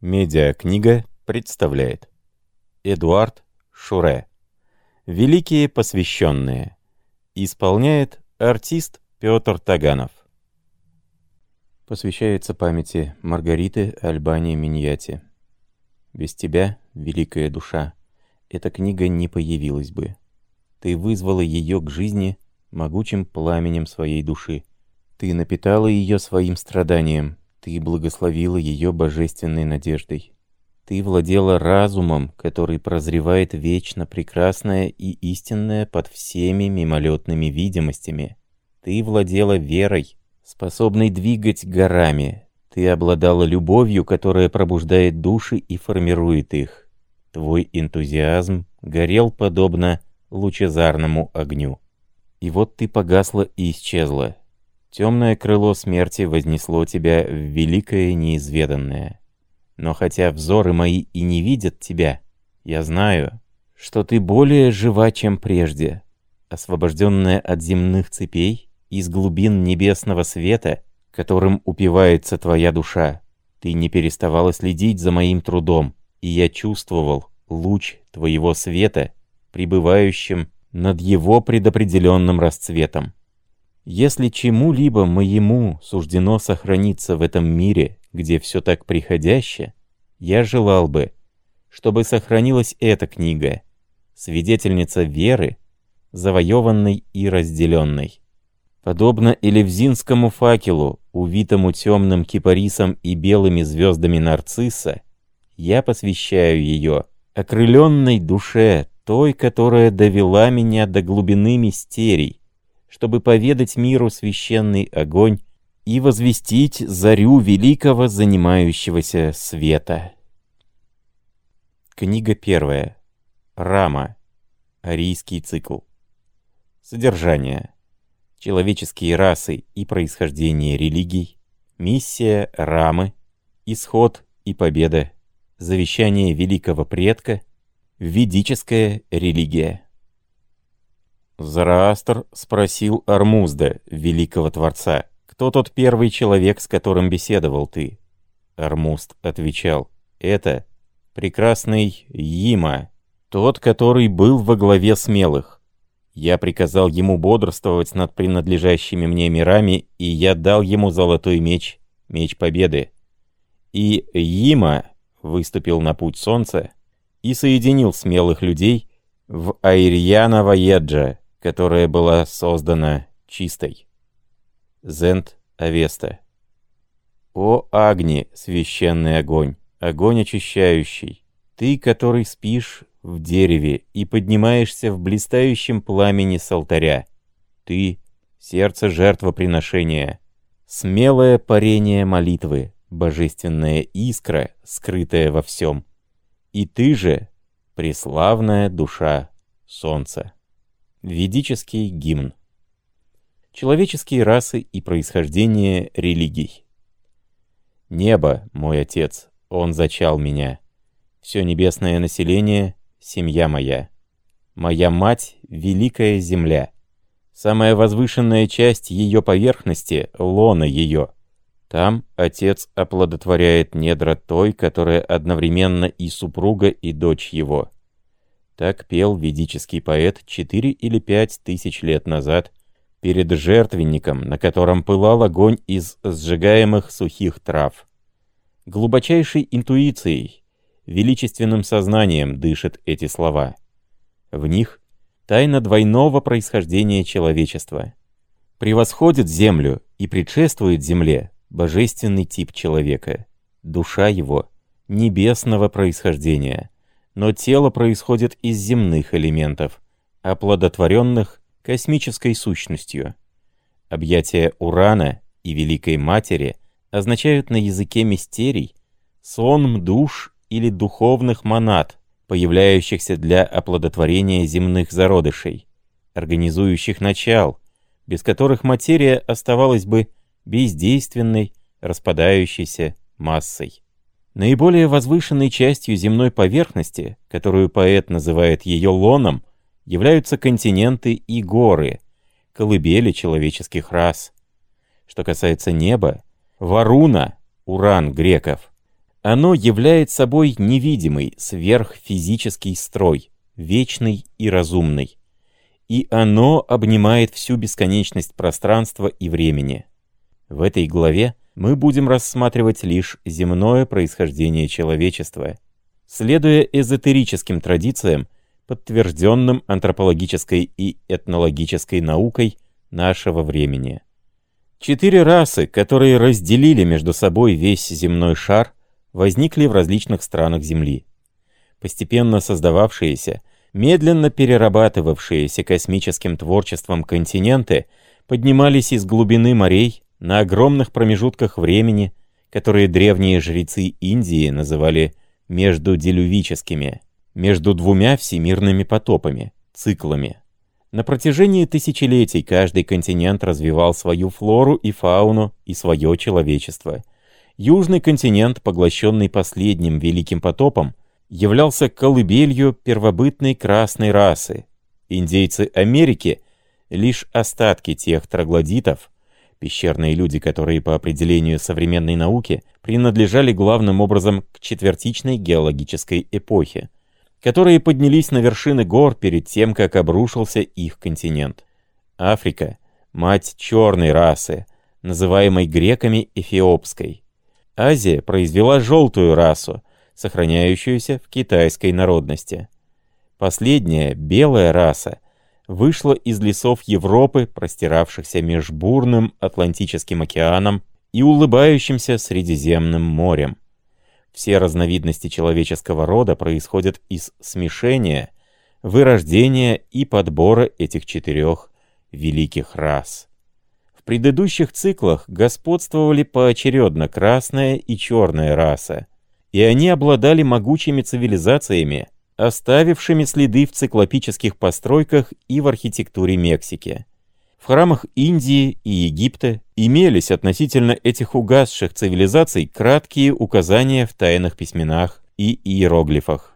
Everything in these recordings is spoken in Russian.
Медиакнига представляет Эдуард Шуре. Великие посвященные. Исполняет артист Петр Таганов. Посвящается памяти Маргариты Альбани Миньяти. Без тебя, великая душа, эта книга не появилась бы. Ты вызвала ее к жизни могучим пламенем своей души. Ты напитала ее своим страданием, ты благословила ее божественной надеждой. Ты владела разумом, который прозревает вечно прекрасное и истинное под всеми мимолетными видимостями. Ты владела верой, способной двигать горами. Ты обладала любовью, которая пробуждает души и формирует их. Твой энтузиазм горел подобно лучезарному огню. И вот ты погасла и исчезла. Темное крыло смерти вознесло тебя в великое неизведанное. Но хотя взоры мои и не видят тебя, я знаю, что ты более жива, чем прежде, освобожденная от земных цепей, из глубин небесного света, которым упивается твоя душа. Ты не переставала следить за моим трудом, и я чувствовал луч твоего света, пребывающим над его предопределенным расцветом. Если чему-либо моему суждено сохраниться в этом мире, где все так приходяще, я желал бы, чтобы сохранилась эта книга, свидетельница веры, завоеванной и разделенной. Подобно элевзинскому факелу, увитому темным кипарисом и белыми звездами нарцисса, я посвящаю ее окрыленной душе той, которая довела меня до глубины мистерий, чтобы поведать миру священный огонь и возвестить зарю великого занимающегося света. Книга первая. Рама. Арийский цикл. Содержание. Человеческие расы и происхождение религий. Миссия Рамы. Исход и победа. Завещание великого предка. Ведическая религия. Зараастр спросил Армузда, великого Творца, «Кто тот первый человек, с которым беседовал ты?» Армуст отвечал, «Это прекрасный Има, тот, который был во главе смелых. Я приказал ему бодрствовать над принадлежащими мне мирами, и я дал ему золотой меч, меч победы. И Има выступил на путь солнца и соединил смелых людей в Айрьяна Ваеджа, которая была создана чистой. Зент Авеста. О Агни, священный огонь, огонь очищающий, ты, который спишь в дереве и поднимаешься в блистающем пламени с алтаря, ты — сердце жертвоприношения, смелое парение молитвы, божественная искра, скрытая во всем, и ты же — преславная душа солнца. Ведический гимн. Человеческие расы и происхождение религий. Небо, мой отец, он зачал меня. Все небесное население — семья моя. Моя мать — великая земля. Самая возвышенная часть ее поверхности — лона ее. Там отец оплодотворяет недра той, которая одновременно и супруга, и дочь его. Так пел ведический поэт четыре или пять тысяч лет назад перед жертвенником, на котором пылал огонь из сжигаемых сухих трав. Глубочайшей интуицией, величественным сознанием дышат эти слова. В них тайна двойного происхождения человечества. Превосходит землю и предшествует земле божественный тип человека, душа его, небесного происхождения — но тело происходит из земных элементов, оплодотворенных космической сущностью. Объятия Урана и Великой Матери означают на языке мистерий сон душ или духовных монад, появляющихся для оплодотворения земных зародышей, организующих начал, без которых материя оставалась бы бездейственной, распадающейся массой. Наиболее возвышенной частью земной поверхности, которую поэт называет ее лоном, являются континенты и горы, колыбели человеческих рас. Что касается неба, Варуна, Уран греков, Оно являет собой невидимый, сверхфизический строй, вечный и разумный. И оно обнимает всю бесконечность пространства и времени. В этой главе мы будем рассматривать лишь земное происхождение человечества, следуя эзотерическим традициям, подтвержденным антропологической и этнологической наукой нашего времени. Четыре расы, которые разделили между собой весь земной шар, возникли в различных странах Земли. Постепенно создававшиеся, медленно перерабатывавшиеся космическим творчеством континенты поднимались из глубины морей на огромных промежутках времени, которые древние жрецы Индии называли междуделювическими, между двумя всемирными потопами, циклами. На протяжении тысячелетий каждый континент развивал свою флору и фауну и свое человечество. Южный континент, поглощенный последним великим потопом, являлся колыбелью первобытной красной расы. Индейцы Америки — лишь остатки тех троглодитов, пещерные люди, которые по определению современной науки принадлежали главным образом к четвертичной геологической эпохе которые поднялись на вершины гор перед тем, как обрушился их континент. Африка — мать черной расы, называемой греками эфиопской. Азия произвела желтую расу, сохраняющуюся в китайской народности. Последняя, белая раса, вышла из лесов Европы, простиравшихся меж бурным Атлантическим океаном и улыбающимся Средиземным морем. Все разновидности человеческого рода происходят из смешения, вырождения и подбора этих четырех великих рас. В предыдущих циклах господствовали поочередно красная и черная раса, и они обладали могучими цивилизациями, оставившими следы в циклопических постройках и в архитектуре Мексики. В храмах Индии и Египта имелись относительно этих угасших цивилизаций краткие указания в тайных письменах и иероглифах.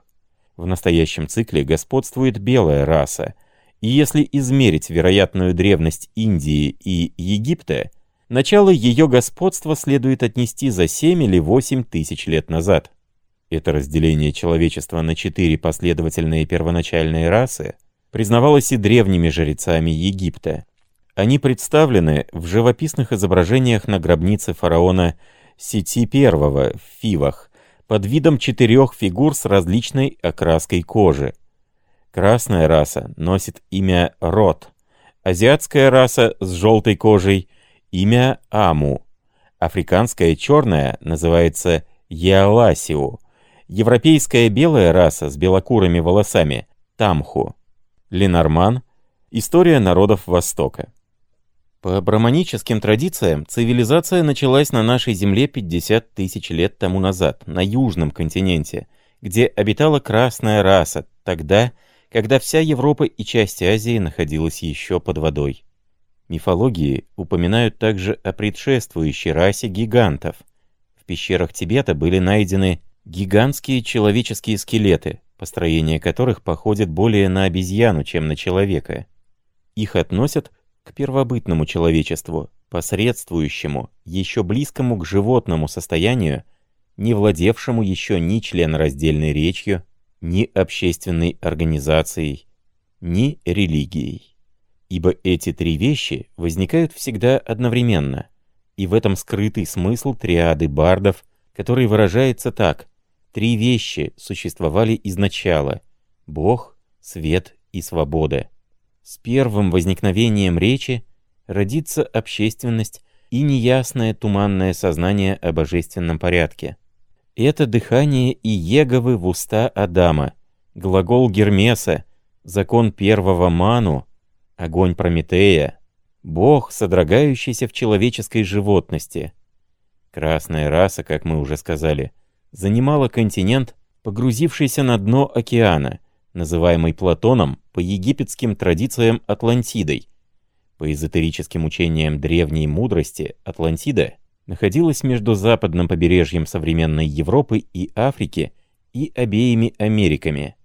В настоящем цикле господствует белая раса, и если измерить вероятную древность Индии и Египта, начало ее господства следует отнести за 7 или 8 тысяч лет назад. Это разделение человечества на четыре последовательные первоначальные расы признавалось и древними жрецами Египта, они представлены в живописных изображениях на гробнице фараона Сети I в Фивах под видом четырех фигур с различной окраской кожи. Красная раса носит имя Рот, азиатская раса с желтой кожей — имя Аму, африканская черная называется Яаласиу, европейская белая раса с белокурыми волосами — Тамху, Ленорман — история народов Востока. По браманическим традициям, цивилизация началась на нашей Земле 50 тысяч лет тому назад, на Южном континенте, где обитала красная раса, тогда, когда вся Европа и часть Азии находилась еще под водой. Мифологии упоминают также о предшествующей расе гигантов. В пещерах Тибета были найдены гигантские человеческие скелеты, построение которых походит более на обезьяну, чем на человека. Их относят к первобытному человечеству, посредствующему, еще близкому к животному состоянию, не владевшему еще ни членораздельной речью, ни общественной организацией, ни религией. Ибо эти три вещи возникают всегда одновременно, и в этом скрытый смысл триады бардов, который выражается так «три вещи существовали изначала — Бог, свет и свобода». С первым возникновением речи родится общественность и неясное туманное сознание о божественном порядке. Это дыхание Иеговы в уста Адама, глагол Гермеса, закон первого Ману, огонь Прометея, Бог, содрогающийся в человеческой животности. Красная раса, как мы уже сказали, занимала континент, погрузившийся на дно океана — называемый Платоном по египетским традициям Атлантидой. По эзотерическим учениям древней мудрости Атлантида находилась между западным побережьем современной Европы и Африки и обеими Америками.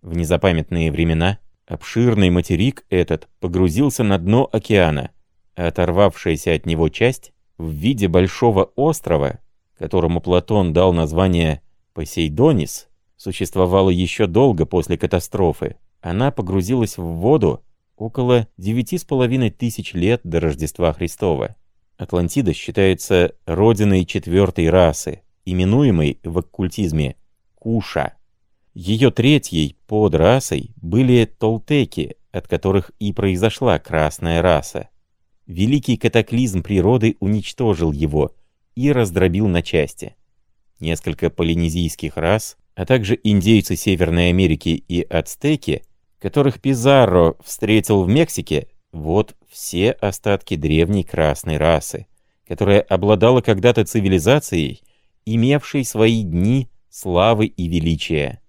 В незапамятные времена обширный материк этот погрузился на дно океана, а оторвавшаяся от него часть в виде большого острова, которому Платон дал название Посейдонис, существовала еще долго после катастрофы. Она погрузилась в воду около девяти с половиной тысяч лет до Рождества Христова. Атлантида считается родиной четвертой расы, именуемой в оккультизме Куша. Ее третьей подрасой были толтеки, от которых и произошла красная раса. Великий катаклизм природы уничтожил его и раздробил на части. Несколько полинезийских рас, а также индейцы Северной Америки и ацтеки, которых Пизарро встретил в Мексике, вот все остатки древней красной расы, которая обладала когда-то цивилизацией, имевшей свои дни славы и величия.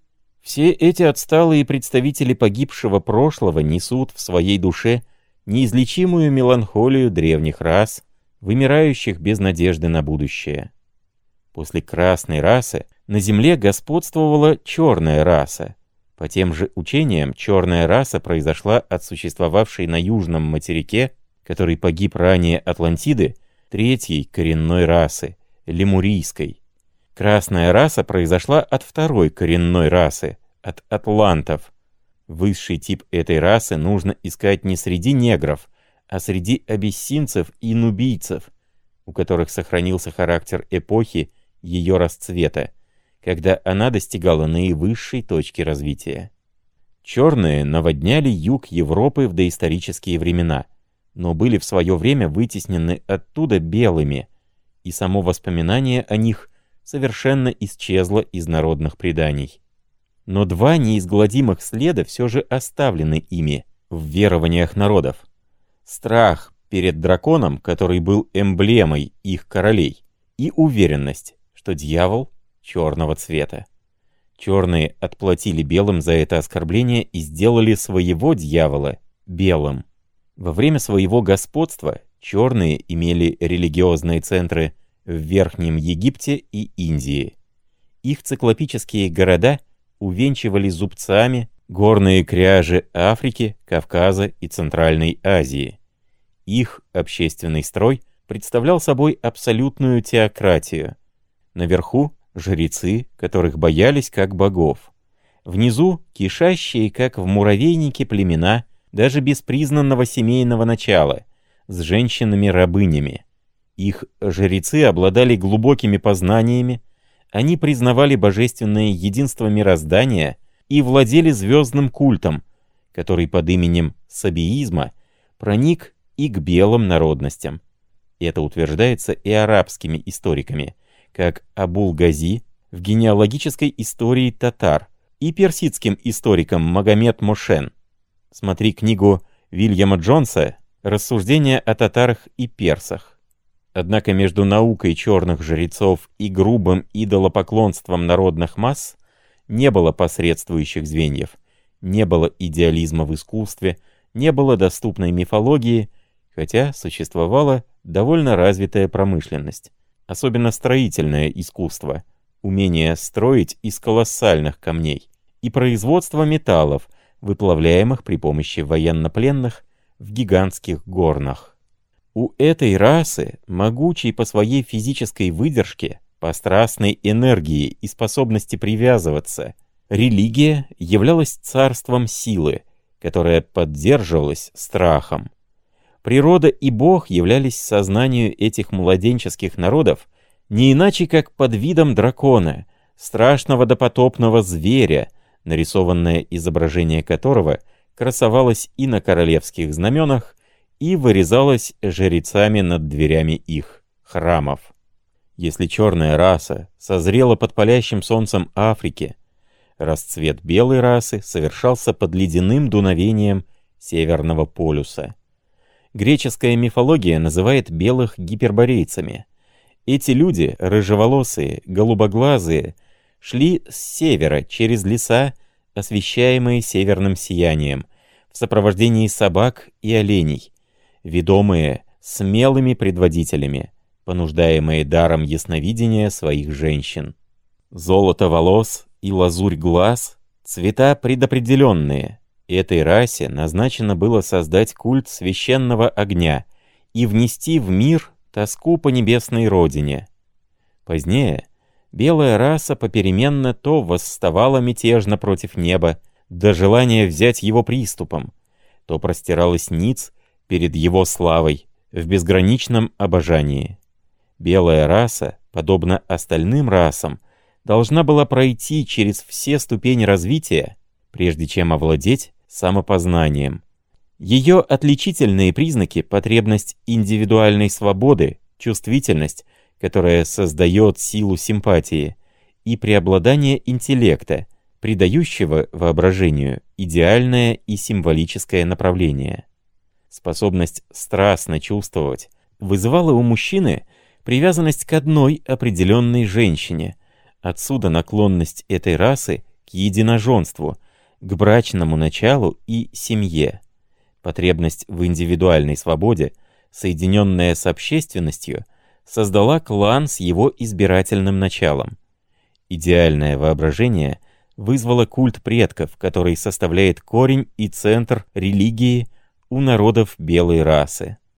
Все эти отсталые представители погибшего прошлого несут в своей душе неизлечимую меланхолию древних рас, вымирающих без надежды на будущее. После красной расы на Земле господствовала черная раса. По тем же учениям, черная раса произошла от существовавшей на южном материке, который погиб ранее Атлантиды, третьей коренной расы, лемурийской. Красная раса произошла от второй коренной расы, от атлантов. Высший тип этой расы нужно искать не среди негров, а среди абиссинцев и нубийцев, у которых сохранился характер эпохи ее расцвета, когда она достигала наивысшей точки развития. Черные наводняли юг Европы в доисторические времена, но были в свое время вытеснены оттуда белыми, и само воспоминание о них совершенно исчезла из народных преданий. Но два неизгладимых следа все же оставлены ими в верованиях народов. Страх перед драконом, который был эмблемой их королей, и уверенность, что дьявол черного цвета. Черные отплатили белым за это оскорбление и сделали своего дьявола белым. Во время своего господства черные имели религиозные центры в Верхнем Египте и Индии. Их циклопические города увенчивали зубцами горные кряжи Африки, Кавказа и Центральной Азии. Их общественный строй представлял собой абсолютную теократию. Наверху — жрецы, которых боялись как богов. Внизу — кишащие, как в муравейнике, племена, даже без признанного семейного начала, с женщинами-рабынями. Их жрецы обладали глубокими познаниями, они признавали божественное единство мироздания и владели звездным культом, который под именем сабиизма проник и к белым народностям. Это утверждается и арабскими историками, как Абул-Гази в генеалогической истории татар и персидским историком Магомед Мошен. Смотри книгу Вильяма Джонса «Рассуждения о татарах и персах». Однако между наукой черных жрецов и грубым идолопоклонством народных масс не было посредствующих звеньев, не было идеализма в искусстве, не было доступной мифологии, хотя существовала довольно развитая промышленность, особенно строительное искусство, умение строить из колоссальных камней и производство металлов, выплавляемых при помощи военнопленных в гигантских горнах. У этой расы, могучей по своей физической выдержке, по страстной энергии и способности привязываться, религия являлась царством силы, которая поддерживалась страхом. Природа и Бог являлись сознанию этих младенческих народов не иначе как под видом дракона, страшного допотопного зверя, нарисованное изображение которого красовалось и на королевских знаменах, и вырезалась жрецами над дверями их храмов. Если черная раса созрела под палящим солнцем Африки, расцвет белой расы совершался под ледяным дуновением Северного полюса. Греческая мифология называет белых гиперборейцами. Эти люди, рыжеволосые, голубоглазые, шли с севера через леса, освещаемые северным сиянием, в сопровождении собак и оленей, ведомые смелыми предводителями, понуждаемые даром ясновидения своих женщин. Золото волос и лазурь глаз — цвета предопределенные. Этой расе назначено было создать культ священного огня и внести в мир тоску по небесной родине. Позднее белая раса попеременно то восставала мятежно против неба, до желания взять его приступом, то простиралась ниц перед его славой в безграничном обожании. Белая раса, подобно остальным расам, должна была пройти через все ступени развития, прежде чем овладеть самопознанием. Ее отличительные признаки — потребность индивидуальной свободы, чувствительность, которая создает силу симпатии, и преобладание интеллекта, придающего воображению идеальное и символическое направление. Способность страстно чувствовать вызывала у мужчины привязанность к одной определенной женщине, отсюда наклонность этой расы к единоженству, к брачному началу и семье. Потребность в индивидуальной свободе, соединенная с общественностью, создала клан с его избирательным началом. Идеальное воображение вызвало культ предков, который составляет корень и центр религии у народов белой расы.